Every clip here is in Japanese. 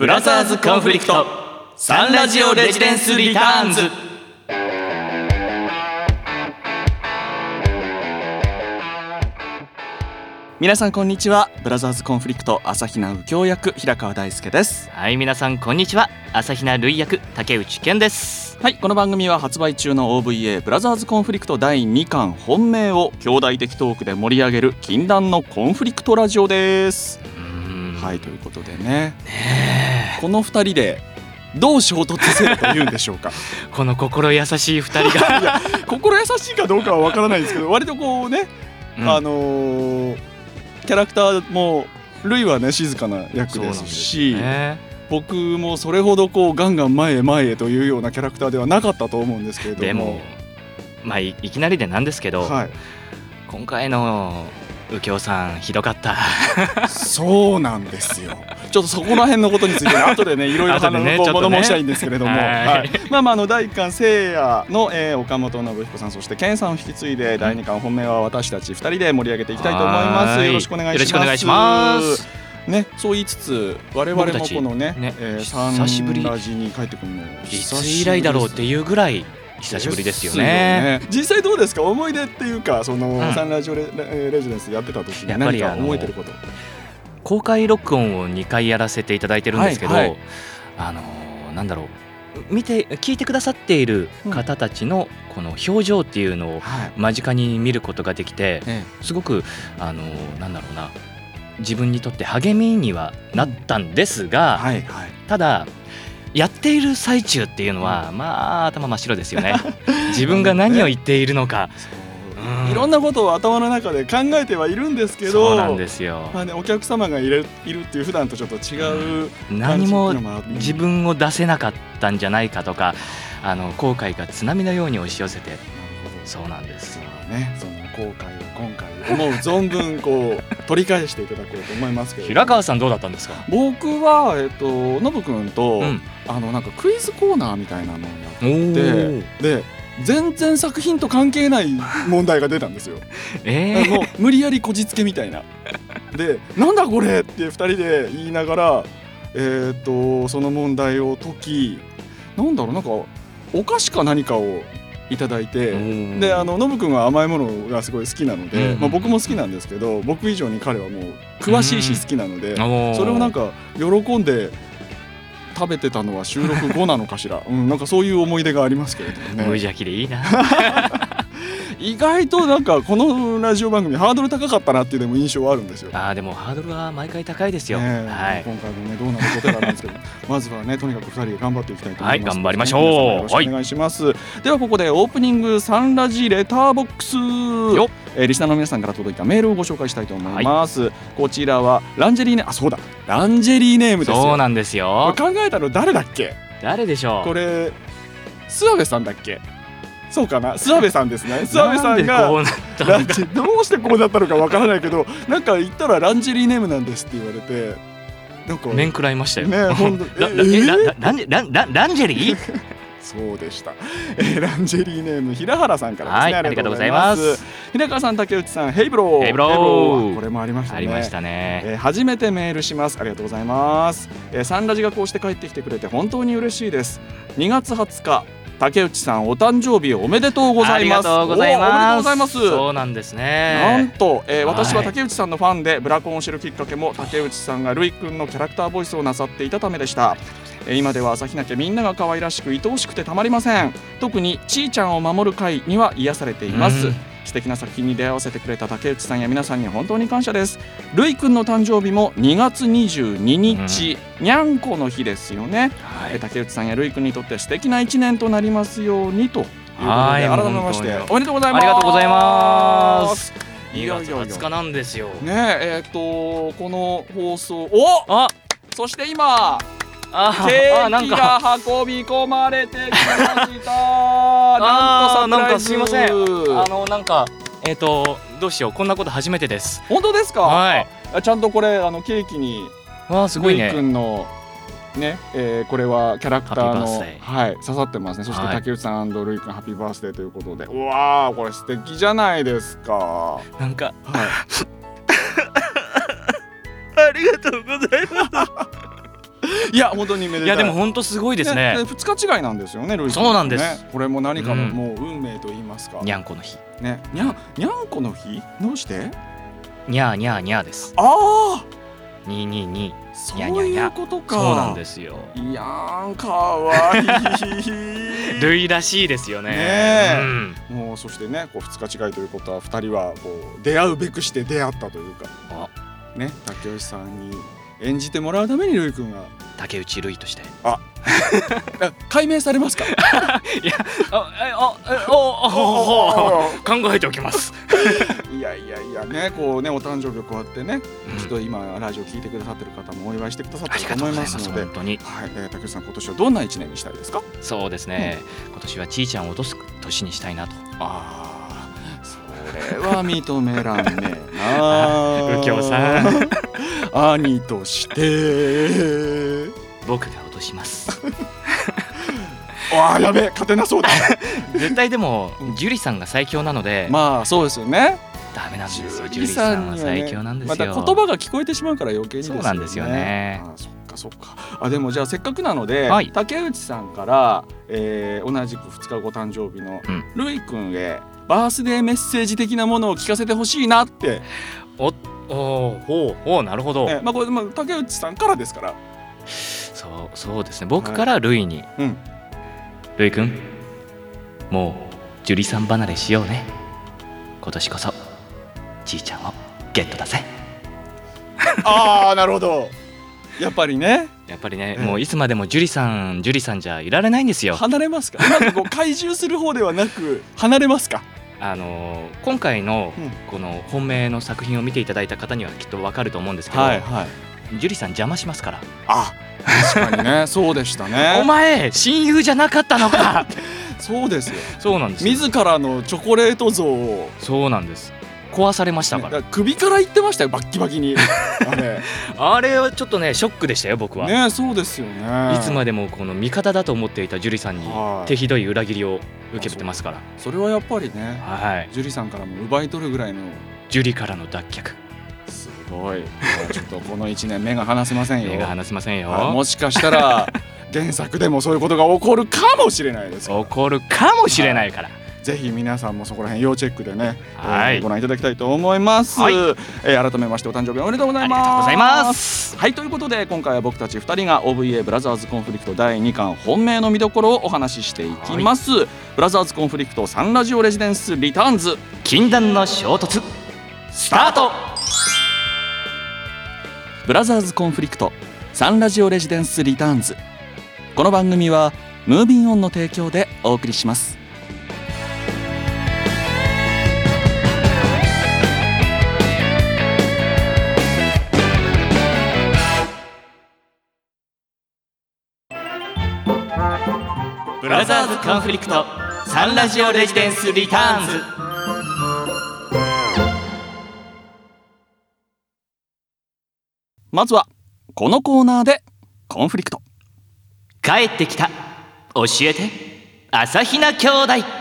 Brothers Conflict。Sun Radio Residence Returns。皆さんこんにちは。 Brothers Conflict。朝比奈右京役平川大輔です。はい皆さんこんにちは。朝比奈類役竹内健です。はいこの番組は発売中の OVA Brothers Conflict 第2巻本命を兄弟的トークで盛り上げる禁断のコンフリクトラジオですはいということでね。この二人でどう衝突せよと言うんでしょうか？この心優しい二人が。心優しいかどうかはわからないんですけど割とこうね、うん。あのーキャラクターもルイはね静かな役ですすしね。僕もそれほどこうガンガン前へ前へというようなキャラクターではなかったと思うんですけれども。でもまあいいきなりでなんですけど、はい、今回の右京さんひどかった。そうなんですよ。ちょっとそこら辺のことについて、ね、後でねいろいろ物申したいんですけれども、はい。はい。まあまああの第一巻聖夜の、えー、岡本信彦さんそして健さんを引き継いで第二巻本命は私たち二人で盛り上げていきたいと思います。はい。よろしくお願いします。ね、そう言いつつ我々もこのねねえー、久しぶり。ラジに帰ってくるのい久つしぶり以来だろうっていうぐらい久しぶりですよね。ね。実際どうですか？思い出っていうかその、うん。サンラジオレレレジデンスやってた時に何かえてること？公開録音を2回やらせていただいてるんですけど、はいはい。あのーなんだろう。見て聞いてくださっている方たちのこの表情っていうのをはい。間近に見ることができてえすごくあのーなんだろうな。自分にとって励みにはなったんですえが、ただやっている最中っていうのは、まあ頭真っ白ですよね。自分が何を言っているのか、うん。いろんなことを頭の中で考えてはいるんですけどそうなんですよ。まあね、お客様がいるいるっていう普段とちょっと違ううのある自分を出せなかったんじゃないかとかあの後悔が津波のように押し寄せて。そうなんですそうね。その後悔を今回思う存分こう取り返していただこうと思いますけれど平川さんどうだったんですか？僕はえっとノブ君と、うんあのなんかクイズコーナーみたいなのをやってで全然作品と関係ない問題が出たんですよ。えーもう無理やりこじつけみたいな。で「なんだこれ!」って2人で言いながら、えー、とその問題を解きなんだろうなんかお菓子か何かをいただいて。であのノブ君は甘いものがすごい好きなので、まあ、僕も好きなんですけど僕以上に彼はもう詳しいし好きなので、それをなんかか喜んで食べてたのは収録後なのかしら、うん、なんかそういう思い出がありますけれども無ね邪気でいいな 意外となんかこのラジオ番組ハードル高かったなっていうでも印象はあるんですよ。あーでもハードルは毎回高いですよ、ねえはい。今回もねどうなることやらなんですけど。まずはねとにかく2人で頑張っていきたいと思います、はい頑張りましょう。よろしくお願いします、ではここでオープニングサンラジレターボックス。よえーリスナーの皆さんから届いたメールをご紹介したいと思います、こちらはランジェリーネあそうだ。ランジェリーネームですよ。そうなんですよ。考えたの誰だっけ？誰でしょう？これ諏訪部さんだっけ？そうかな。諏訪部さんですね。諏訪部さんがどうしてこうなったのかわからないけどなんか言ったらランジェリーネームなんですって言われてなんか面食らいましたよ、ね えランジェランランランジェリー？そうでした、えーランジェリーネーム平原さんからですね、はいありがとうございます。平川さん竹内さん Hey bro。Hey bro。あこれもありましたね。ありましたね。えー初めてメールします。ありがとうございます、えーサンラジがこうして帰ってきてくれて本当に嬉しいです。2月20日竹内さんお誕生日おめでとうございます。ありがとうございおめでとうございます。そうなんですなんねと、えーはい。私は竹内さんのファンでブラコンを知るきっかけも竹内さんがルイ君のキャラクターボイスをなさっていたためでした、えー今では朝日奈家みんなが可愛らしく愛おしくてたまりません。特にちーちゃんを守る会には癒されています、うん素敵な作品に出会わせてくれた竹内さんや皆さんに本当に感謝です。ルイ君の誕生日も2月22日、にゃんこの日ですよね、はい。えー竹内さんやルイ君にとって素敵な一年となりますようにということではい。改めましておめでとうございます。ありがとうございます。2いやい月やいや。20日なんですよ。ねええー、とこの放送おあ！そして今あケーキがか。運び込まれてきました。あーなんかすいません。あのなんかえっ、とどうしよう。こんなこと初めてです。本当ですか、はい。あちゃんとこれあのケーキにわあすごいね。君のね、えーこれはキャラクターのはい刺さってますね。そしてはい。竹内さんルイ君ハッピーバースデーということで。うわーこれ素敵じゃないですか。はなんかい。ありがとうございます いや本当にめでたい。いやでも本当すごいですね。二日違いなんですよねルイ君そうなんです。ねこれも何かのうん。もう運命と言いますか、にゃんこの日。ねにゃんにゃんこの日？どうして？にゃーにゃーにゃーです。ああ222そうにゃにゃにゃいうことか。そうなんですよ。いやかわいい。ルイらしいですよね。ねえ。うん。もうそしてねこう二日違いということは二人はこう出会うべくして出会ったというか。ね竹内さんに演じてもらうためにるいくんが竹内ルイとして。あ。解明されますか？あえあえおおお考えておきますいやいやいやねこうねお誕生日をこうやってね、うんきっと今ラジオ聞いてくださってる方もお祝いしてくださってると思いますので本当にはい、えー、竹内さん今年はどんな一年にしたいですかそうですね今年はちいちゃんを落とす年にしたいなとああそれは認めらんねえな。右京さん。兄として。僕が落とします。わ あやべえ。勝てなそうだ。絶対でもうん。ジュリさんが最強なので。まあそうですよね。ダメなんですよ。ジュジュリリさんは最強なんですよ。また言葉が聞こえてしまうから余計にね。そうなんですよね。あーそっかそっか。あでもじゃあせっかくなので、はい。竹内さんから、えー同じく2日後誕生日のうん。るいくんへバースデーメッセージ的なものを聞かせてほしいなって、おおほうほうなるほど、えーまあこれ、まあ、竹内さんからですから。そうそうですね。僕からルイに、うん。ルイ君もうジュリさん離れしようね。今年こそじいちゃんをゲットだぜ。ああなるほど。やっぱりね。やっぱりね、うん。もういつまでもジュリさんジュリさんじゃいられないんですよ。離れますか？なんかこう怪獣する方ではなく離れますか？あのー今回のうん。この本命の作品を見ていただいた方にはきっとわかると思うんですけど、はいジュリさん邪魔しますから、あ確かにね そうでしたおね前親友じゃなかったのか。そうですよ。そうなんですよ。自らのチョコレート像を。そうなんです壊されましたから、から首から言ってましたよバッキバキに。あれ。あれはちょっとねショックでしたよ僕は、ねそうですよね。いつまでもこの味方だと思っていたジュリさんにはい。手ひどい裏切りを受けてますから。それはやっぱりねはい。ジュリさんからも奪い取るぐらいの。ジュリからの脱却。すごい。ちょっとこの1年目が離せませんよ。目が離せませんよ、はい。もしかしたら原作でもそういうことが起こるかもしれないですから怒るかもしれないから、ぜひ皆さんもそこら辺要チェックでね、はい。えーご覧いただきたいと思います、はい。えー改めましてお誕生日おめでとうございます。はいということで今回は僕たち2人が OVA ブラザーズコンフリクト第2巻本命の見どころをお話ししていきます、ブラザーズコンフリクトサンラジオレジデンスリターンズ。禁断の衝突。スタート。ブラザーズコンフリクトサンラジオレジデンスリターンズ。この番組はムービンオンの提供でお送りしますブラザーズコンフリクト。サンラジオレジデンスリターンズ。まずはこのコーナーでコンフリクト。帰ってきた。教えて。朝比奈兄弟。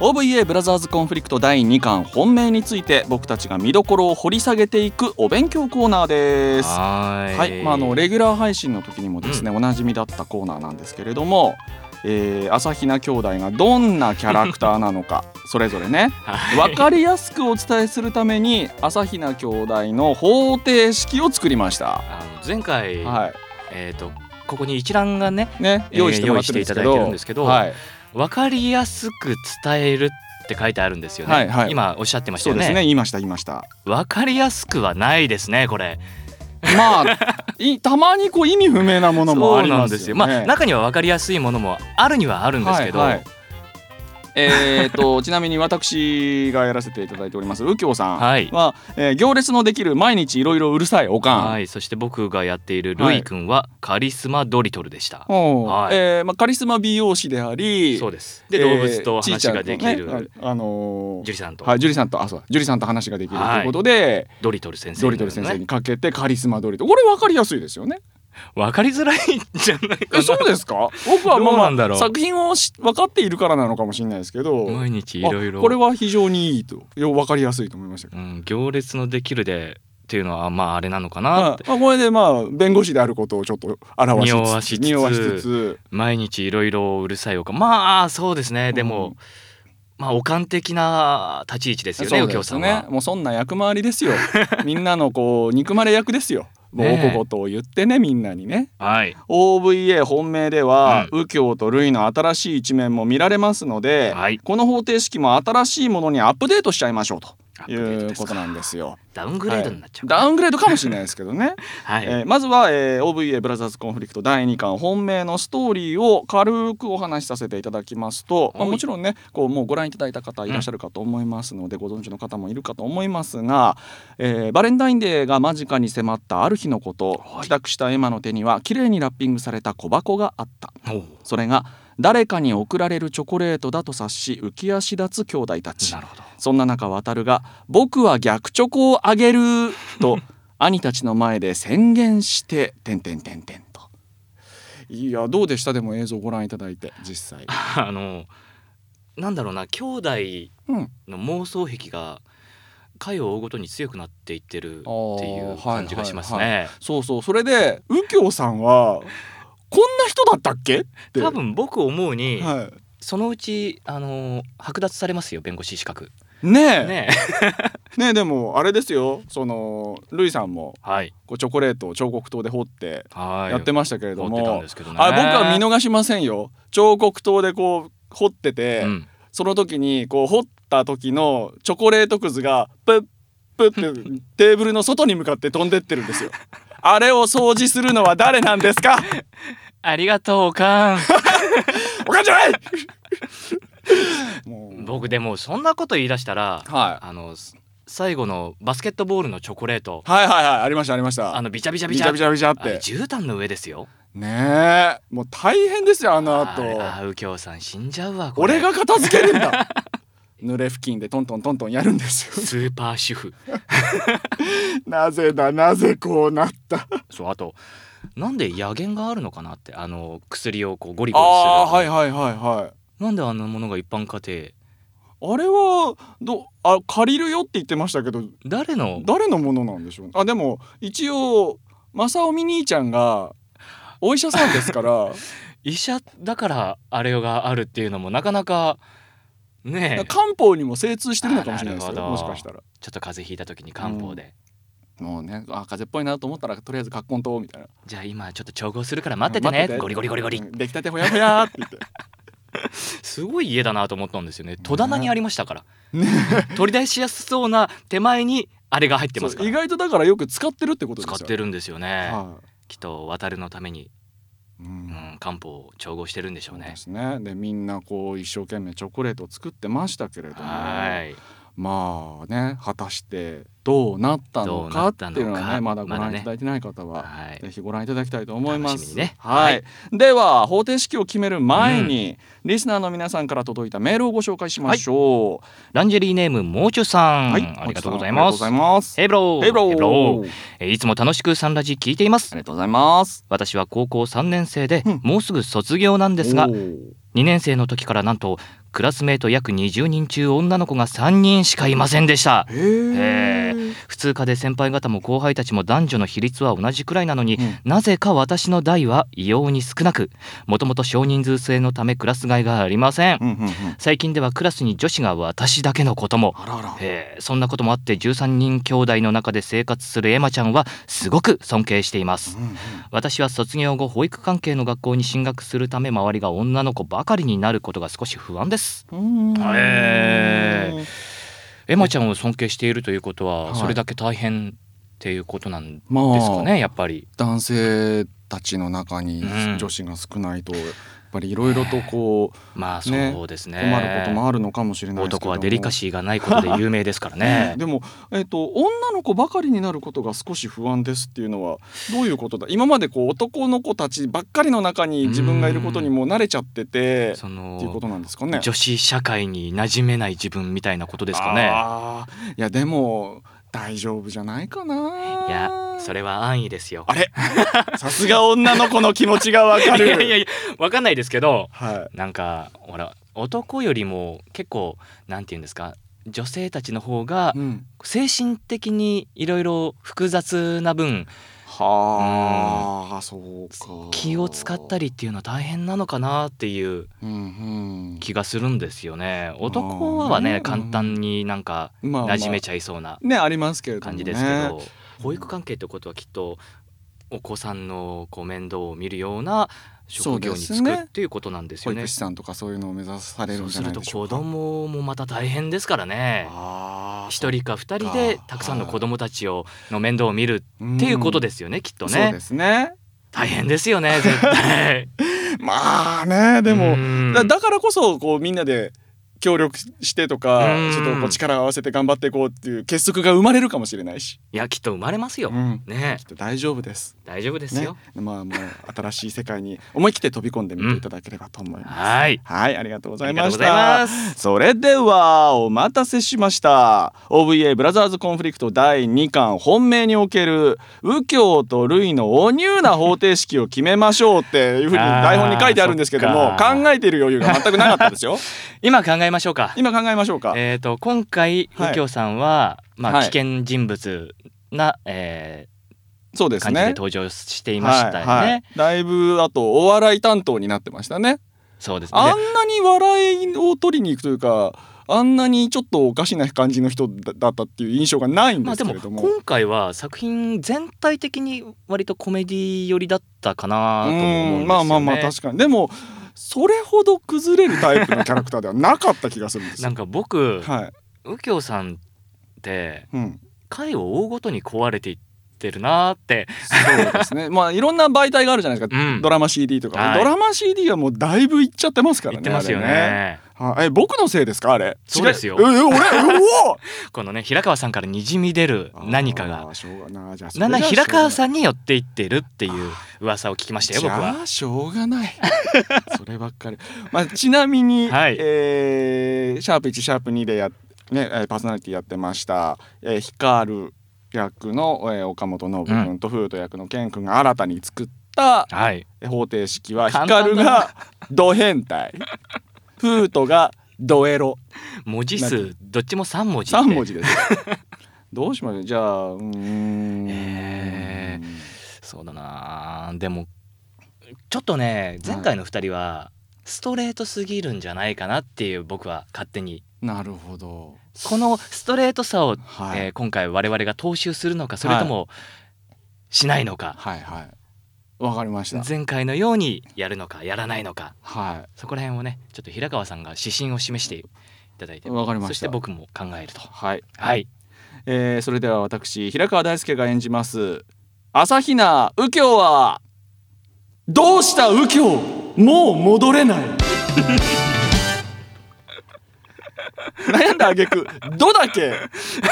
OVA ブラザーズコンフリクト第2巻本命について僕たちが見どころを掘り下げていくお勉強コーナーです。はーい。はい、まあ、あのレギュラー配信の時にもですね、おなじみだったコーナーなんですけれども、えー、朝比奈兄弟がどんなキャラクターなのか それぞれねはい。分かりやすくお伝えするために朝比奈兄弟の方程式を作りました。あの前回、はえっ、とここに一覧がねい、ねえー用意してもらってるんですけど、用意していただいてるんですけどはい、分かりやすく伝えるって書いてあるんですよね、はいはい。今おっしゃってましたそうよねですね。言いました言いました。分かりやすくはないですねこれ。まあいたまにこう意味不明なものもありそうなんますよね。ですよ。まあ中には分かりやすいものもあるにはあるんですけど、はいはいえー、と ちなみに私がやらせていただいております右京さん。は、はいえー行列のできる毎日いろいろうるさいおかん、はい、そして僕がやっているルイ君はカリスマドリトルでした。おうはい。えーまあ、カリスマ美容師でありそうです。で、えー動物と話ができるああのージュリさんと。はい、ジュリさんとあそうジュリさんと話ができるということで、ドリトル先生、ドリトル先生にかけてカリスマドリトル。これ分かりやすいですよね。分かりづらいんじゃないかな。えそうですか？僕はまあろう。作品をし分かっているからなのかもしれないですけど毎日いろいろ。あこれは非常にいいと。よ分かりやすいと思いましたけど。うん、行列のできるでっていうのはまああれなのかなって、まあまあ、これでまあ弁護士であることをちょっと表しつつ匂わしつつ匂わしつつ。毎日いろいろうるさいおかまあそうですね。でも、うんまあおかん的な立ち位置ですよねそう右京さんは、もうそんな役回りですよ。みんなのこう憎まれ役ですよもうおこことを言ってねみんなにね。はい。OVA 本命では、右京とルイの新しい一面も見られますので、はい。この方程式も新しいものにアップデートしちゃいましょうということなんですよ。ダウングレードになっちゃう、ダウングレードかもしれないですけどね、はい、えーまずは、えー OVA ブラザーズコンフリクト第2巻本命のストーリーを軽くお話しさせていただきますと、まあ、もちろんねこうもうご覧いただいた方いらっしゃるかと思いますので、ご存知の方もいるかと思いますが、えーバレンタインデーが間近に迫ったある日のこと、帰宅したエマの手には綺麗にラッピングされた小箱があったそれが誰かに贈られるチョコレートだと察し浮き足立つ兄弟たち。そんな中渡るが「僕は逆チョコをあげる」と 兄たちの前で宣言して「てんてんてんてん」と。いやどうでした？でも映像ご覧いただいて実際。あのなんだろうな兄弟うん、の妄想癖が回を追うごとに強くなっていってるっていう感じがしますね、はいはい。そうそう。それで右京さんはこんな人だったっけ？多分僕思うに、はそのうちあの剥奪されますよ弁護士資格。い、ねえ。ね ねえでもあれですよ。そのルイさんもはい。こうチョコレートを彫刻刀で彫ってはい。やってましたけれども、ですけどね。あ僕は見逃しませんよ。彫刻刀でこう彫ってて、うん。その時にこう彫った時のチョコレートくずがプップッって テーブルの外に向かって飛んでってるんですよ。あれを掃除するのは誰なんですか？ありがとうおかん。おかんじゃない！もう。僕でもそんなこと言い出したらはい。あのす最後のバスケットボールのチョコレート。はいはいはいありましたありました。あのビチャビチャビチャ。ビチャビチャって。絨毯の上ですよ。ねえ。もう大変ですよあの後。あれあ右京さん死んじゃうわこれ。俺が片付けるんだ。濡れ布巾でトントントントンやるんですよ。スーパー主婦。なぜだなぜこうなった。そうあとなんで野源があるのかなってあの薬をこうゴリゴリするあはいはいはいはい。なんであんなものが一般家あれはどあ借りるよって言ってましたけど庭誰の？誰のものなんでしょうね。あでも一応正臣兄ちゃんがお医者さんですから。医者だからあれがあるっていうのもなかなかねえ。漢方にも精通してるのかもしれないですよ。もしかしたら。ちょっと風邪ひいた時に漢方で、もうねあ風邪っぽいなと思ったらとりあえず葛根湯みたいな。じゃあ今ちょっと調合するから待っててね。待ってゴリゴリゴリゴリ。うん出来たてほやほやって言って。すごい家だなと思ったんですよね。戸棚にありましたから、取り出しやすそうな手前にあれが入ってますから。意外とだからよく使ってるってことですよ。使ってるんですよね、はきっと渡るのために、い、ううんん、漢方を調合してるんでしょううですね。でみんなこう一生懸命チョコレートを作ってましたけれども。はいまあね果たしてどうなったのかっていうのはねまだご覧いただいてない方は、はい。ぜひご覧いただきたいと思います。ね。はい、はい。では方程式を決める前に、リスナーの皆さんから届いたメールをご紹介しましょランジェリーネームもうちゅさん、う。はい、ありがとうございます。ヘイブロー。ヘイブロー。いつも楽しくサンラジ聞いています。ありがとうございます。私は高校3年生で、うん。もうすぐ卒業なんですがおー。2年生の時からなんとクラスメート約20人中女の子が3人しかいませんでした。普通科で先輩方も後輩たちも男女の比率は同じくらいなのに、うん。なぜか私の代は異様に少なくもともと少人数制のためクラス替えがありません、うんうんうん。最近ではクラスに女子が私だけのことも。あそんなこともあって13人兄弟の中で生活するエマちゃんはすごく尊敬しています。うんうん。私は卒業後保育関係の学校に進学するため周りが女の子ばかりになることが少し不安ですうーエマちゃんを尊敬しているということははい。それだけ大変っていうことなんですまあかねやっぱり。男性たちの中にうん。女子が少ないと、やっぱりいろいろとこうまあねそうですね。困ることもあるのかもしれないですけど。も男はデリカシーがないことで有名ですからね。でも、えっと女の子ばかりになることが少し不安ですっていうのはどういうことだ？今までこう男の子たちばっかりの中に自分がいることにもう慣れちゃっててそっていうこのとなんですかね？女子社会に馴染めない自分みたいなことですかね。いやでも大丈夫じゃないかな。いやそれは安易ですよ。あれ？さすが女の子の気持ちがわかる。いやいやいやわかんないですけどはい。なんかほら男よりも結構なんて言うんですか女性たちの方がうん、精神的にいろいろ複雑な分はあ、そうか。気を使ったりっていうのは大変なのかなっていううんうん。気がするんですよね。男はうんね簡単になんかまあまあ馴染めちゃいそうなねありますけれども、ね、感じですけど、保育関係ってことはきっとお子さんのこう面倒を見るような職業に就くっていうことなんですよね。保育士さんとかそういうのを目指されるんじゃないそうすると子でしょうか供もまた大変ですからね。一人か二人でたくさんの子供たちをの面倒を見るうんっていうことですよね、きっとねそうで。すね大変ですよね絶対。まあねでもだからこそこうみんなで協力してとかうん。ちょっとこう力を合わせて頑張っていこうっていう結束が生まれるかもしれないし、いやきっと生まれますよ。うん。ね。きっと大丈夫です。大丈夫ですよ。ね、まあもう新しい世界に思い切って飛び込んでみていただければと思います。はい。はい、ありがとうございました。それではお待たせしました。OVA ブラザーズコンフリクト第2巻本命における右京とルイのおニューな方程式を決めましょうっていうふうに台本に書いてあるんですけども考えている余裕が全くなかったですよ。今考えましょうか。今考えましょうか。えー、と今回はい右京さんは、まあ、はい。危険人物な、えそうですー感じでね登場していましたよね。はい。はい。だいぶあとお笑い担当になってましたね。そうですね。あんなに笑いを取りに行くというかあんなにちょっとおかしな感じの人だだったっていう印象がないんですけれども,、今回は作品全体的に割とコメディ寄りだったかなとも思うんですよね。まあまあまあ確かに。でもそれほど崩れるタイプのキャラクターではなかった気がするんですよ。なんか僕はい、右京さんってうん、回を追うごとに壊れていってるなーって、そうですね。まあいろんな媒体があるじゃないですか、うん。ドラマ CD とか、はい。ドラマ CD はもうだいぶいっちゃってますからね言ってますよね。はい。え僕のせいですか？あれ。そうですよ。ええ俺うお このね平川さんからにじみ出る何かあがーしょうがない。じゃなんだじゃあ平川んさんに寄っていってるっていう噂を聞きましたよ僕は。じゃあしょうがない。そればっかり、まあ、ちなみに、はい。えーシャープ1シャープ2でや、ね、えーパーソナリティやってました、えー、ヒカル役の、えー岡本信君とフード役のケン君が新たに作ったはい。方程式はヒ簡カ単だな。ルがド変態。フートがドエロ。文字数どっちも3文字って。3文字です どうしましょう。じゃあうーん、えそうだな。でもちょっとね前回の2人はストレートすぎるんじゃないかなっていう僕は勝手に。なるほどこのストレートさを、はい、えー今回我々が踏襲するのかそれともしないのか、はいはい。わかりました。前回のようにやるのかやらないのか。はそこら辺をねちょっと平川さんが指針を示していただいて。わかりました。そして僕も考えると。いはい。はい。えーそれでは私平川大輔が演じます朝比奈右京はどうした右京？もう戻れない 悩んだ挙句どだけ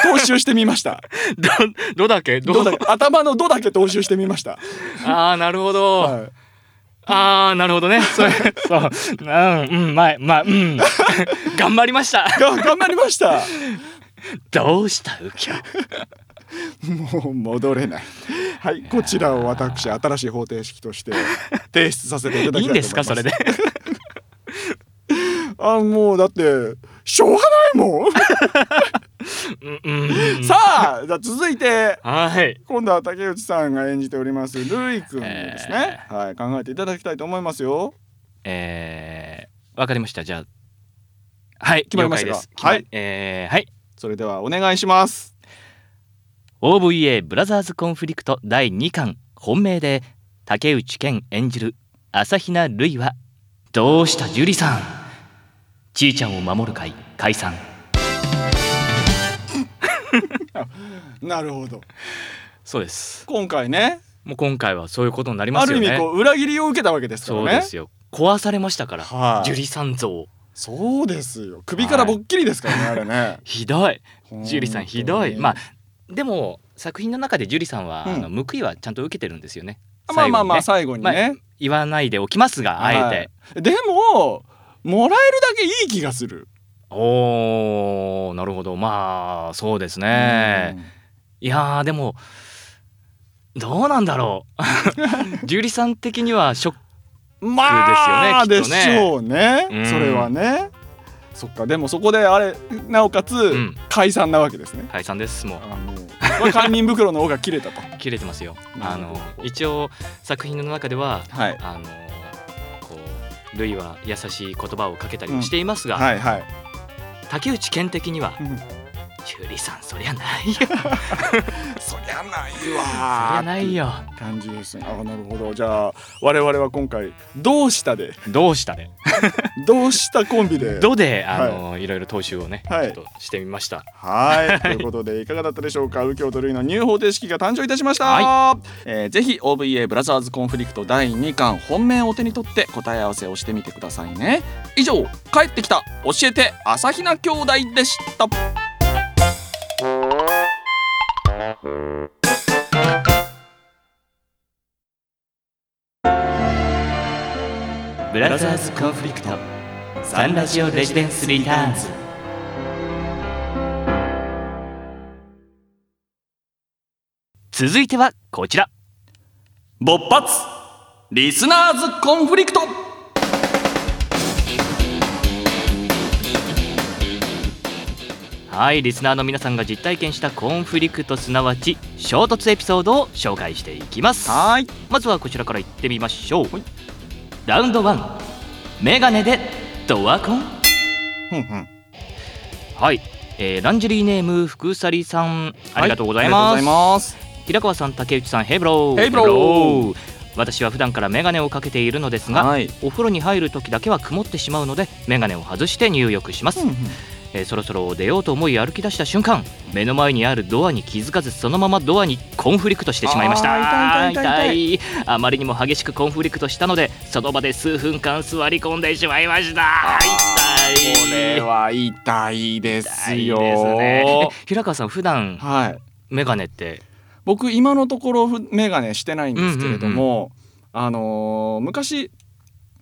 踏襲してみました。どどだけ？どどだけ？頭のどだけ踏襲してみました、ああなるほど、はい。ああなるほどね。それそう。うんうんまあまあうん。頑張りました。が頑張りました。どうした？右京もう戻れない。はいこちらを私新しい方程式として提出させていただきたいと思います。いいんですか？それで あもうだってしょうがないもん。さあじゃあ続いてはい。今度は竹内さんが演じておりますルイ君ですね、はい考えていただきたいと思いますよ。えー、わかりました。じゃあはい決まりましたはい。えー、はい。それではお願いします。OVA ブラザーズコンフリクト第2巻本命で竹内健演じる朝比奈るいはどうした樹里さんちいちゃんを守る会解散。なるほど。そうです。今回ね。もう今回はそういうことになりまあるすよね。意味こう裏切りを受けたわけですからね。そうですよ。壊されましたから、はい。樹里さん像そうですよ。首からぼっきりですからね、あれね。ひどい。樹里さんひどい。まああでも作品の中で樹里さんは、うん。あの報いはちゃんと受けてるんですよね。まあまあまあ最後にね。最後にね、言わないでおきますがあえて、はい。でももらえるだけいい気がする。おーなるほど。まあそうですね、いやーでもどうなんだろう。ジュリさん的にはショックまあでですよねきっとねしょうね。うんそれはね。そっかでもそこであれなおかつん。解散なわけですね、解散ですもう。あ堪忍袋の方が切れたと。切れてますよ。あの一応作品の中でははい。あのこうルイは優しい言葉をかけたりもしていますが、はいはい、竹内健的にはうんジュリさんそりゃないよ。そりゃないそりわゃないよ。感じですね。あなるほど。じゃあ我々は今回どうしたで？どうしたで？どうしたコンビで？どであの、い、ろいろ踏襲をね、はい。ちょっとしてみました。はい、ということでいかがだったでしょうか？右京と類のニュー方程式が誕生いたしました、はえーぜひ OVA ブラザーズコンフリクト第2巻本命を手に取って答え合わせをしてみてくださいね。以上帰ってきた教えて朝比奈兄弟でしたブラザーズコンフリクトサンラジオレジデンスリターンズ。続いてはこちら。勃発。リスナーズコンフリクト。はいリスナーの皆さんが実体験したコンフリクトすなわち衝突エピソードを紹介していきます。はい。まずはこちらからいってみましょう。はい。ラウンド1メガネでドアコン。はい、えーランジェリーネーム福ささんありがとうございます,、ありがとうございます。平川さん竹内さん Hey bro。Hey bro。私は普段からメガネをかけているのですが、はい。お風呂に入る時だけは曇ってしまうのでメガネを外して入浴します、ふんふんえーそろそろ出ようと思い歩き出した瞬間目の前にあるドアに気づかずそのままドアにコンフリクトしてしまいました。痛いあまりにも激しくコンフリクトしたのでその場で数分間座り込んでしまいました。痛いこれは痛いですよね。え平川さん普段はい。メガネって？僕今のところふ眼鏡してないんですけれども、あのー昔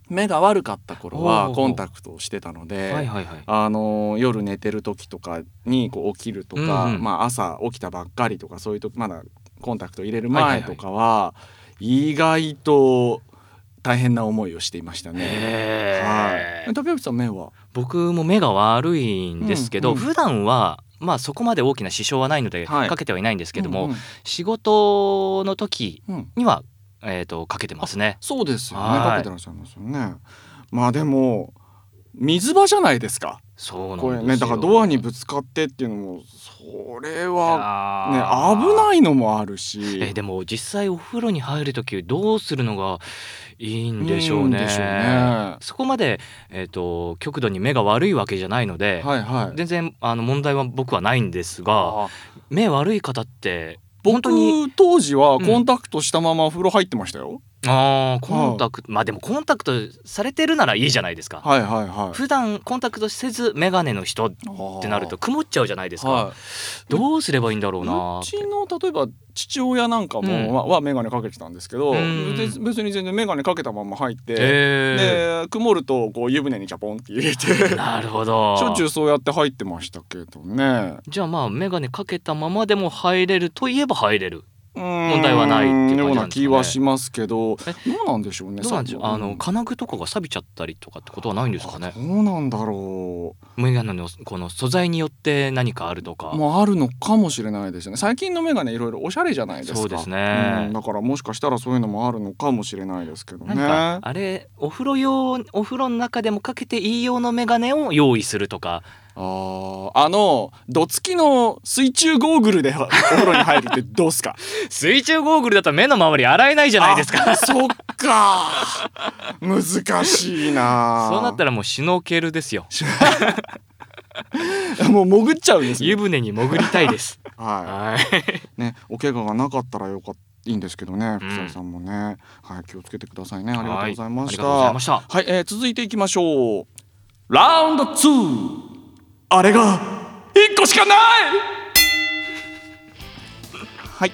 目が悪かった頃はコンタクトをしてたので、はいはいはい。あのー夜寝てる時とかにこう起きるとか、うんうん。まあ、朝起きたばっかりとかそういう時まだコンタクト入れる前とかは意外と大変な思いをしていましたね。はい、竹内さん目は？僕も目が悪いんですけど、うんうん。普段はまあそこまで大きな支障はないのではい。かけてはいないんですけども、うん。仕事の時には、えー、とかけてますね。そうですよねはいかけてらっしゃいますよね。まあでも水場じゃないですか？そうなんですよこれねだからドアにぶつかってっていうのもそれはね危ないのもあるし、えーでも実際お風呂に入る時どうするのがいいんでしょうね。うねそこまで、えー、と極度に目が悪いわけじゃないので、はいはい。全然あの問題は僕はないんですがあ目悪い方って本僕当時はうんコンタクトしたまま風呂入ってましたよ。あーコンタクト、まあでもコンタクトされてるならいいじゃないですか。はいはいはい。普段コンタクトせずメガネの人ってなると曇っちゃうじゃないですか、はどうすればいいんだろうい、なうちの例えば父親なんかも、うん。はは眼鏡かけてたんですけど、うん。で別に全然眼鏡かけたまま入って、えで曇るとこう湯船にジャポンって入れてなるほど。しょっちゅうそうやって入ってましたけどね。じゃあまあメガネかけたままでも入れるといえば入れる問問題はないっていうような気はしますけどえ？どうなんでしょうねどうなんでしょう？さあの金具とかが錆びちゃったりとかってことはないんですかね？どうなんだろメガネのこの素材によって何かあるとか。うもうあるのかもしれないですね。最近のメガネいろいろおしゃれじゃないですか。そうですね。うんだからもしかしたらそういうのもあるのかもしれないですけどね。あれお風呂用お風呂の中でもかけていい用のメガネを用意するとかあーあのどつきの水中ゴーグルでお風呂に入るってどうすか？水中ゴーグルだと目の周り洗えないじゃないですか。あそっか。難しいな。そうなったらもうシュノーケルですよ。ら もう潜っちゃうんですね。湯船に潜りたいです。はい。はい。ね、お怪我がなかったらよかったいいんですけどね、うん。福沢さんもね、はい、気をつけてくださいね。ありがとうございました。ありがとうございました。はい、えー続いていきましょう。ラウンド2。あれが一個しかない。はい、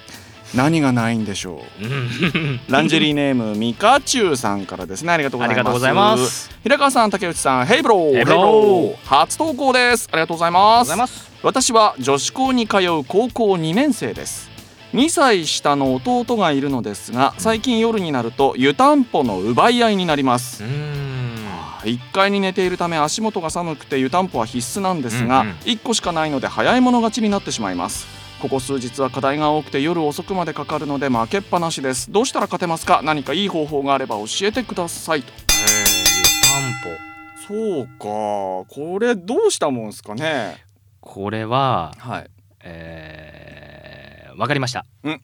何がないんでしょう？うんランジェリーネームミカチュウさんからですね。ありがとうございます。平川さん、竹内さん、 Hey bro。Hey bro 初投稿です。ありがとうございます。私は女子校に通う高校2年生です2歳下の弟がいるのですが最近夜になると湯たんぽの奪い合いになります1階に寝ているため足元が寒くて湯たんぽは必須なんですが、うんうん。1個しかないので早い者勝ちになってしまいます。ここ数日は課題が多くて夜遅くまでかかるので負けっぱなしです。どうしたら勝てますか？何かいい方法があれば教えてくださいと。えー湯たんぽ。そうか。これどうしたもんすかね？これははい。えーわかりました。うん。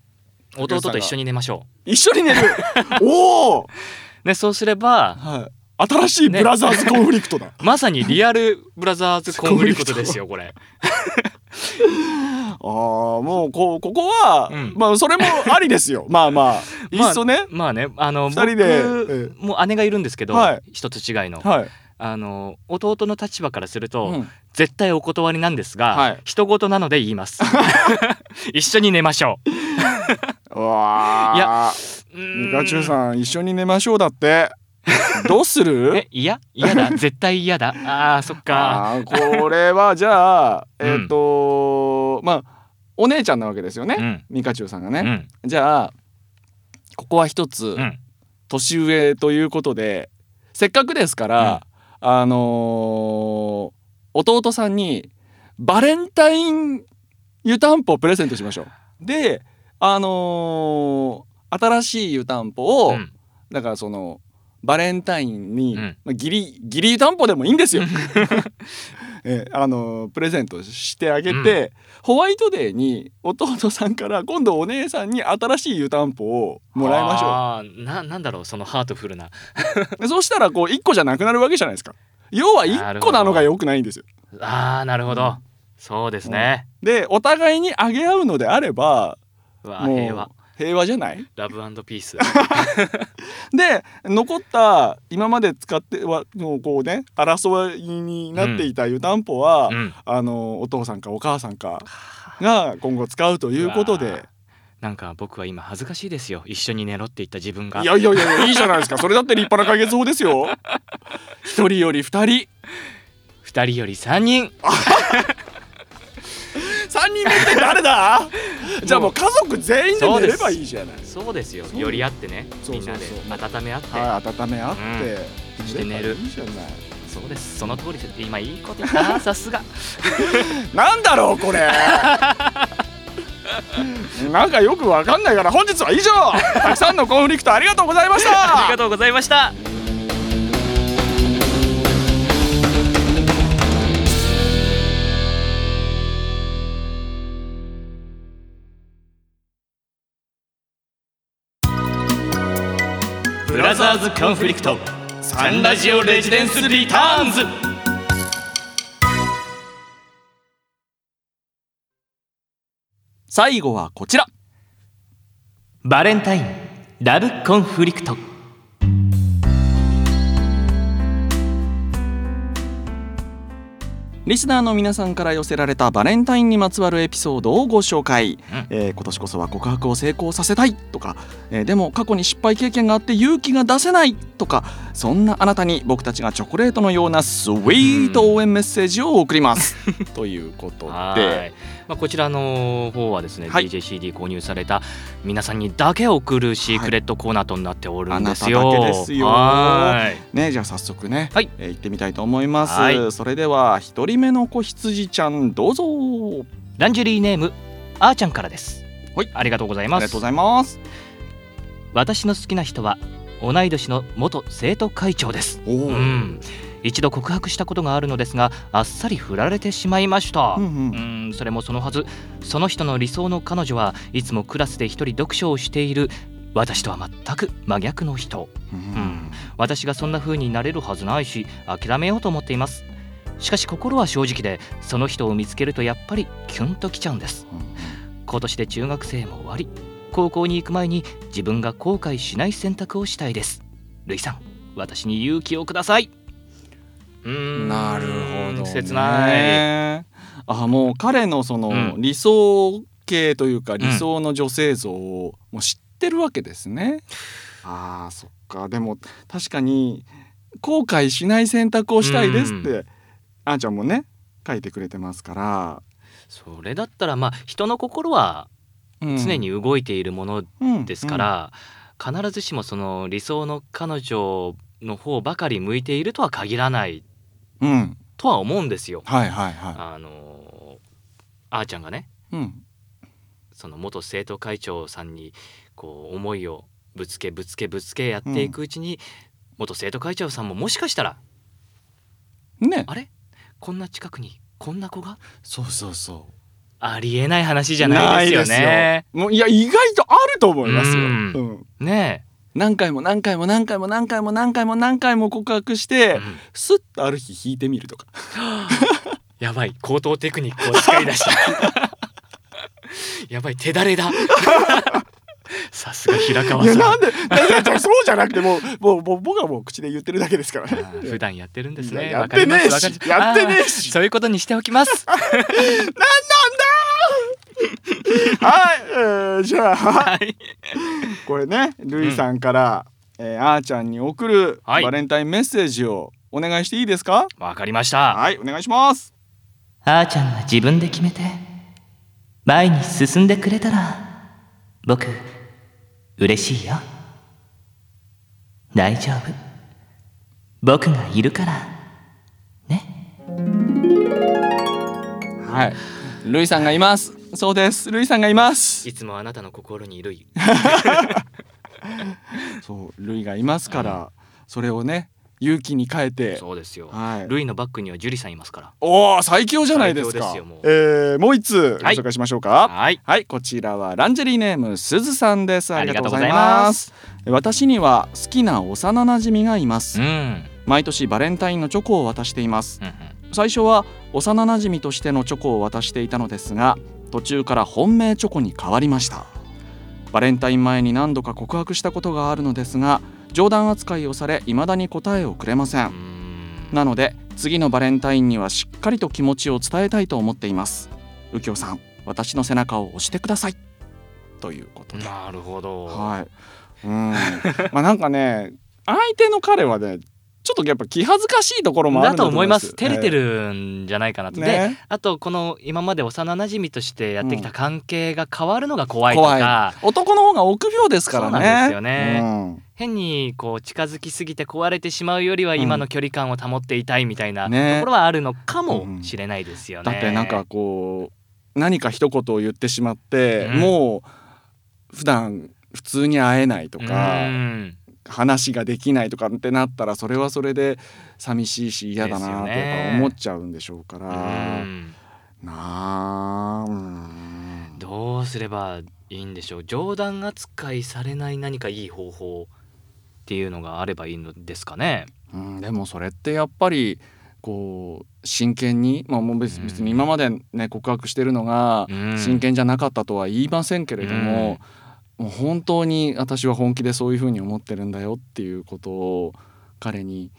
弟と一緒に寝ましょ一緒に寝る？おお、うねそうすればはい、新しいブラザーズコンフリクトだ、まさにリアルブラザーズコンフリクトですよこれ。ああもうこうここは、うん。まあそれもありですよ。まあまあ いいっそね、まあねあの二人で僕も姉がいるんですけど、はい。一つ違いの。はい、あの弟の立場からすると、うん。絶対お断りなんですが、はい。人事なので言います。一緒に寝ましょう。わー。いやうミカチュウさん一緒に寝ましょうだってどうする？え嫌？嫌だ？絶対嫌だ。あーそっか。これは じゃあうん。えっ、と、まあお姉ちゃんなわけですよね、うん。ミカチュウさんがね、うん。じゃあここは一つうん。年上ということでせっかくですから、あのー弟さんにバレンタイン湯たんぽをプレゼントしましょう。であのー新しい湯たんぽを、うん。だからそのバレンタインに、うん。まあ、ギリギリ湯たんぽでもいいんですよ。えあのープレゼントしてあげて、ホワイトデーに弟さんから今度お姉さんに新しい湯たんぽをもらいましょあーななんだろうそのハートフルな。そうしたらこう1個じゃなくなるわけじゃないですか。要は1個なのが良くないんですよ。あーなるほど、うん。そうですね、でお互いにあげ合うのであればうわもう平和じゃない？ラブピースで残った今まで使ってはのこうね争いになっていた湯たんぽは、うん。あのお父さんかお母さんかが今後使うということで。なんか僕は今恥ずかしいですよ。一緒に寝ろって言った自分が。いやいやいやいいじゃないですか。それだって立派な解決法ですよ。一人より二人。二人より三人 三人目って誰だ？じゃあもう家族全員で寝ればいいじゃない。そうです。よ。寄り合ってね。みんなで。温め合って、はい温め合って、そして寝る。いいじゃない？そうです。その通りです。今いいこと言ったな さすが。なんだろうこれ。なんかよくわかんないから本日は以上。たくさんのコンフリクトありがとうございましありたがとうございましたザーズコンフリクトサンラジオレジデンスリターンズ。最後はこちら。バレンタインラブコンフリクトリスナーの皆さんから寄せられたバレンタインにまつわるエピソードをご紹介、えー今年こそは告白を成功させたいとか、えーでも過去に失敗経験があって勇気が出せないとか。そんなあなたに僕たちがチョコレートのようなスイート応援メッセージを送ります。ということはでい、まあ、こちらの方はですね、はい。DJCD 購入された皆さんにだけ送るシークレットコーナーとなっておるんですよ。あなただけですよ。はい。ねじゃあ早速ね、はい。えー行ってみたいと思います。はい。それでは一人目の子羊ちゃんどうぞ。ランジェリーネームあーちゃんからです。はいありがとうございますありがとうご。ざいます。私の好きな人は同い年の元生徒会長です。うん、一度告白したことがあるのですがあっさり振られてしまいました。うんうんうんそれもそのはずその人の理想の彼女はいつもクラスで一人読書をしている私とは全く真逆の人うん私がそんな風になれるはずないし諦めようと思っていますしかし心は正直でその人を見つけるとやっぱりキュンときちゃうんです。今年で中学生も終わり高校に行く前に自分が後悔しない選択をしたいです。ルイさん私に勇気をください。うーん。なるほど、ね。切ない。あもう彼のそのうん。理想系というか理想の女性像をもう知ってるわけですね。あーそっか。でも確かに後悔しない選択をしたいですって、あーちゃんもね書いてくれてますから。それだったらまあ人の心はうん。常に動いているものうんですから、必ずしもその理想の彼女の方ばかり向いているとは限らないうん、うんとは思うんですよ。はいはいはあのあーちゃんがねいうん。その元生徒会長さんにこう思いをぶつけぶつけぶつけやっていくうちに、元生徒会長さんももしかしたらね。あれ？こんな近くにこんな子が？そうそうそう。ありえない話じゃないですよね。もういや意外とあると思いますよ、ううん。んね何回も何回も何回も何回も何回も何回も告白しえ、て、うん。スッとある日弾いてみるとか。やばい。高等テクニックを使い出した。やばい。手だれだ さすが平川さん。いやなんでいやいやそうじゃなくてもうもうもう僕はもう口で言ってるだけですから あねー普段やってるんですね。やってねえしやってねえし。あーそういうことにしておきます。はい、えーじゃあ。はい。これねルイさんから、えーあーちゃんに送るはい。バレンタインメッセージをお願いしていいですか？わかりました。はいお願いします。あーちゃんが自分で決めて前に進んでくれたら僕嬉しいよ。大丈夫。僕がいるから。ね。はい。ルイさんがいます。そうです。ルイさんがいます。いつもあなたの心にいる。そうルイがいますから、それをね勇気に変えて。そうですよ。はい。ルイのバックにはジュリさんいますから。おお最強じゃないですか。でもう。えーもう一通ごはい。紹介しましょうか。はい。はい、こちらはランジェリーネームすずさんです。ありがとうございまます。私には好きな幼馴染がいます。うん。うん毎年バレンタインのチョコを渡しています。うん。最初は幼馴染としてのチョコを渡していたのですが途中から本命チョコに変わりました。バレンタイン前に何度か告白したことがあるのですが冗談扱いをされ未だに答えをくれません。なので次のバレンタインにはしっかりと気持ちを伝えたいと思っています。右京さん私の背中を押してください。ということで。なるほど。はい。うん。まあなんかね相手の彼はねちょっとやっぱ気恥ずかしいところもあるんだだと思います。よ照れてるんじゃないかなと、でね。あとこの今まで幼馴染としてやってきた関係が変わるのが怖いと怖い。か、男の方が臆病ですからね。そうなんですよね。うん変にこう近づきすぎて壊れてしまうよりは今の距離感を保っていたいみたいなとねころはあるのかもしれないですよね。だってなんかこう何か一言を言ってしまって、うん。もう普段普通に会えないとうか、ん。話ができないとかってなったらそれはそれで寂しいし嫌だなってやっぱ思っちゃうんでしょうかうら、ん。なあ。うん。どうすればいいんでしょう。冗談扱いされない何かいい方法っていうのがあればいいのですかね。うん、でもそれってやっぱりこう真剣に、まあ、もう別に今までね告白してるのがうん真剣じゃなかったとは言いませんけれども、もう本当に私は本気でそういうふうに思ってるんだよっていうことを彼に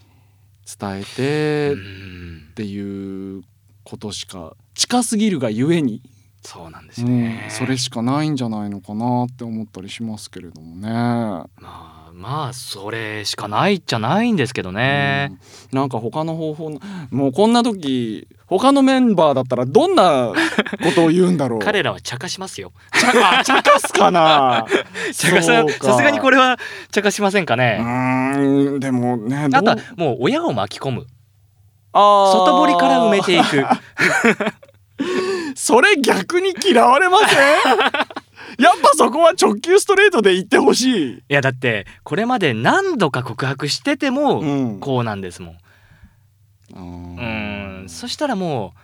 伝えてうんっていうことしか近すぎるがゆえに、そうなんですうん。それしかないんじゃないのかなって思ったりしますけれどもね。まあまあそれしかないじゃないんですけどね。うん。なんか他の方法のもうこんな時他のメンバーだったらどんな ことを言うんだろう。彼らは茶化しますよ。ちゃ茶化すかな。茶化ささすがにこれは茶化しませんかうね。ーんでもねあとはもう親を巻き込む。あー。外堀から埋めていく。それ逆に嫌われません？やっぱそこは直球ストレートで言ってほしい、いやだってこれまで何度か告白しててもうん。こうなんですもん。ううん。そしたらもう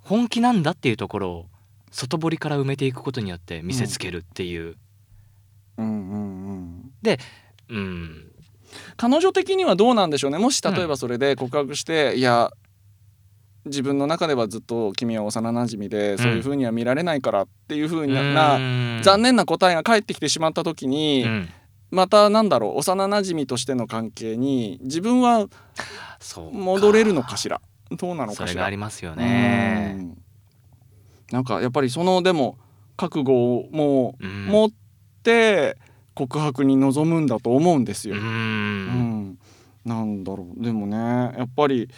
本気なんだっていうところを外堀から埋めていくことによって見せつけるっていう。うんうんうん。うん。彼女的にはどうなんでしょうね。もし例えばそれで告白して、いや自分の中ではずっと君は幼馴染で、そういう風には見られないからっていう風な,、な残念な答えが返ってきてしまった時に、うん。またなんだろう幼馴染としての関係に自分は戻れるのかしら？どうなのかしら？がありますよね。うん。なんかやっぱりそのでも覚悟をもううん。持って告白に臨むんだと思うんですよ。ううんん、なんだろう。でもねやっぱり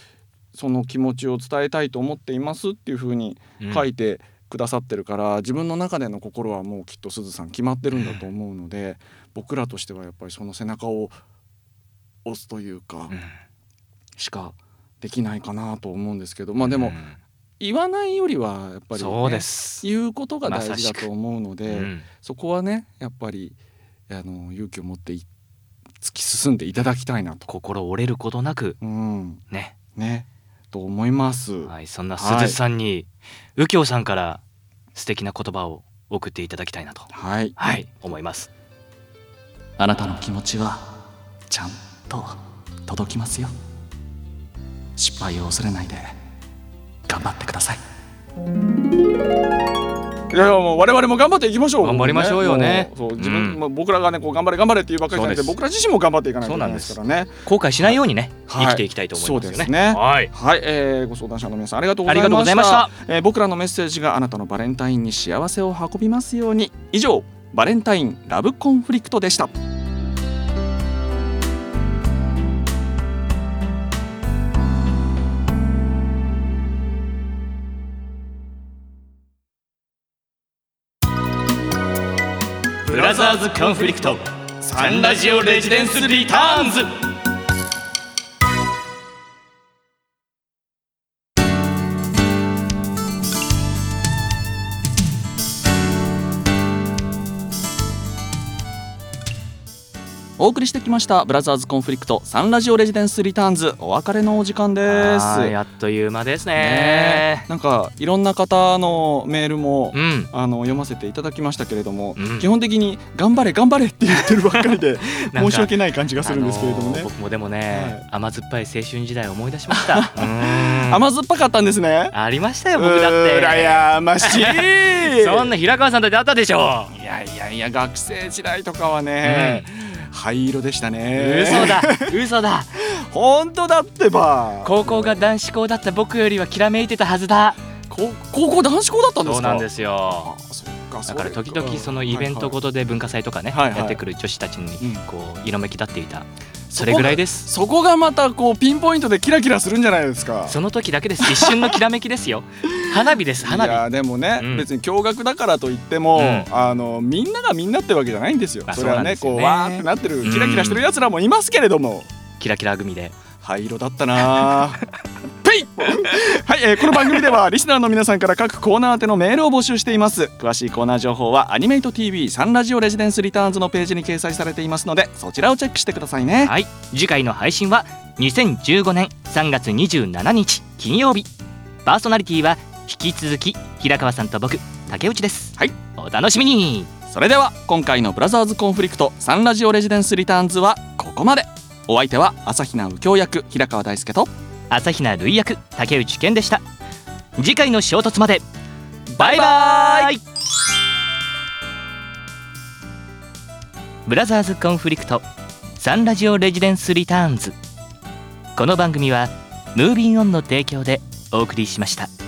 その気持ちを伝えたいと思っていますっていう風にうん。書いてくださってるから自分の中での心はもうきっとすずさん決まってるんだと思うので、僕らとしてはやっぱりその背中を押すというか、うん。しかできないかなと思うんですけどまあでも、うん。言わないよりはやっぱり、ね、そうです、言うことが大事だと思うので、うん。そこはねやっぱりあの勇気を持ってい突き進んでいただきたいなと。心折れることなく。うん。ね。ねと思います。はいそんな鈴さんに、右京さんから素敵な言葉を送っていただきたいなと。はい、はい思います。あなたの気持ちはちゃんと届きますよ。失敗を恐れないで頑張ってくださいいやもう我々も頑張っていきましょう。頑張りましょうよね。そう自分、うん。まあ僕らがねこう頑張れ頑張れっていうばっかりじゃなくて僕ら自身も頑張っていかないといけないですからね。後悔しないようにね、はい。生きていきたいと思いますよね。はい。はい、えーご相談者の皆さんありがとうございまました。えー僕らのメッセージがあなたのバレンタインに幸せを運びますように。以上バレンタインラブコンフリクトでしたズコンフリクトサンラジオレジデンスリターンズ。お送りしてきましたブラザーズコンフリクトサンラジオレジデンスリターンズ。お別れのお時間です。あっという間ですね。ね。なんかいろんな方のメールも、うん。あの読ませていただきましたけれども、うん。基本的に頑張れ頑張れって言ってるばっかりで 申し訳ない感じがするんですけれどもね、あのー僕もでもね、はい。甘酸っぱい青春時代を思い出しました。甘酸っぱかったんですね。ありましたよ僕だって。うらやましい。そんな平川さんだってあったでしょいやいやいや学生時代とかはね、灰色でしたね。嘘だ。嘘だ。本当だってば。高校が男子校だった僕よりはきらめいてたはずだ。こ高校男子校だったんですか？そうなんですよ。だから時々そのイベントごとで文化祭とかね、やってくる女子たちにうん。こう色めき立っていたそれぐらいです。そこがまたこうピンポイントでキラキラするんじゃないですか。その時だけです。一瞬のきらめきですよ。花火です花い火やでもね、うん。別に驚愕だからといっても、うん。あのみんながみんなってわけじゃないんですよ。あそれはねね。こうわーってなってるキラキラしてるやつらもいますけれども、キラキラ組で。灰色だったな はい、えーこの番組ではリスナーの皆さんから各コーナー宛てのメールを募集しています。詳しいコーナー情報はアニメイト TV サンラジオレジデンスリターンズのページに掲載されていますのでそちらをチェックしてくださいね。はい次回の配信は2015年3月27日金曜日。パーソナリティは引き続き平川さんと僕竹内です。はい。お楽しみに。それでは今回のブラザーズコンフリクトサンラジオレジデンスリターンズはここまでお相手は朝比奈右京役平川大輔と朝比奈類役竹内健でした。次回の衝突まで。バイバイ。ブラザーズコンフリクトサンラジオレジデンスリターンズ。この番組はムービンオンの提供でお送りしました。